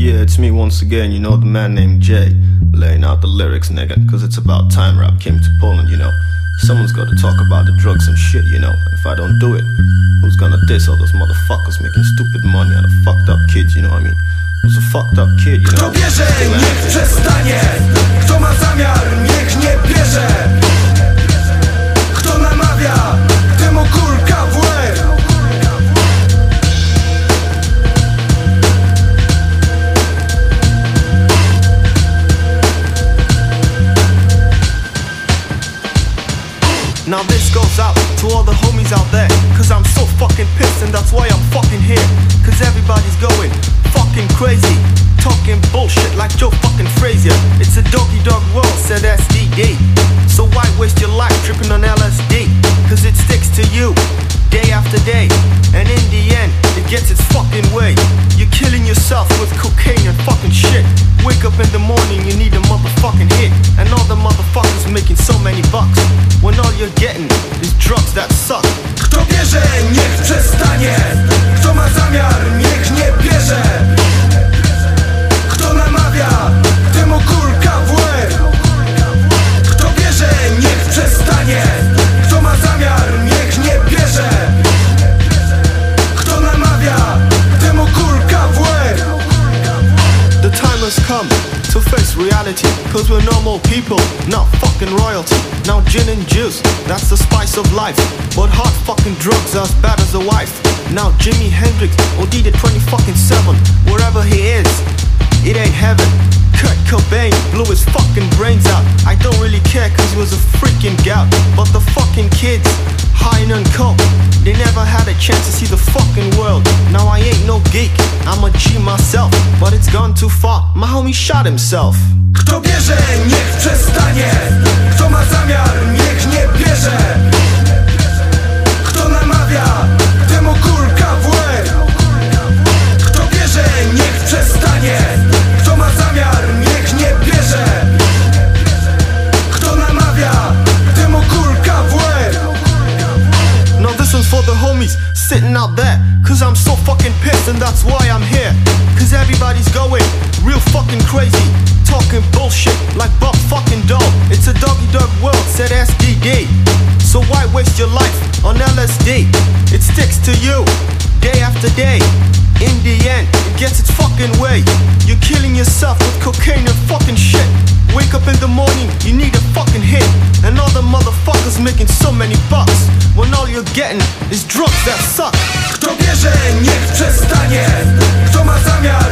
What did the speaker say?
Yeah, it's me once again, you know, the man named Jay. Laying out the lyrics, nigga. Cause it's about time rap came to Poland, you know. Someone's gotta talk about the drugs and shit, you know. If I don't do it, who's gonna diss all those motherfuckers making stupid money out of fucked up kids, you know what I mean? Who's a fucked up kid, you know? Kto bierze, niech przestanie Kto ma zamiar, niech nie bierze Now this goes out to all the homies out there Cause I'm so fucking pissed and that's why I'm fucking here. Cause everybody's going fucking crazy Talking bullshit like Joe fucking Frazier. It's a doggy dog world, said SDD So why waste your life tripping on LSD? Cause it sticks to you day after day. And in the end, it gets its fucking way. You're killing yourself with cocaine and fucking shit. Wake up in the morning, you need a motherfucking hit. And all motherfuckers making so many bucks. When all you're getting is drugs that suck. Kto bierze, niech przestanie reality. Cause we're normal people, not fucking royalty. Now gin and juice, that's the spice of life. But hard fucking drugs are as bad as a wife. Now Jimi Hendrix OD'd at 20 fucking 7 Wherever he is, it ain't heaven. Kurt Cobain blew his fucking brains out. I don't really care cause he was a freaking gout. But the fucking kids, high and coke They never had a chance to see the fucking world. Now I ain't no geek, I'm a G myself. But it's gone too far, my homie shot himself. Kto bierze, niech przestanie sitting out there Cause I'm so fucking pissed and that's why I'm here. Cause everybody's going real fucking crazy Talking bullshit like Bob fucking Dog It's a doggy dog world, said SDD So why waste your life on LSD? It sticks to you day after day. In the end, it gets its fucking way. You're killing yourself with cocaine and fucking shit. Wake up in the morning, you need a fucking hit. And all the motherfuckers making so many bucks getting is drugs that suck. Kto bierze, niech przestanie. Kto ma zamiar,